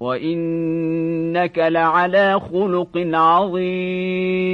وإنك لعلى خلق عظيم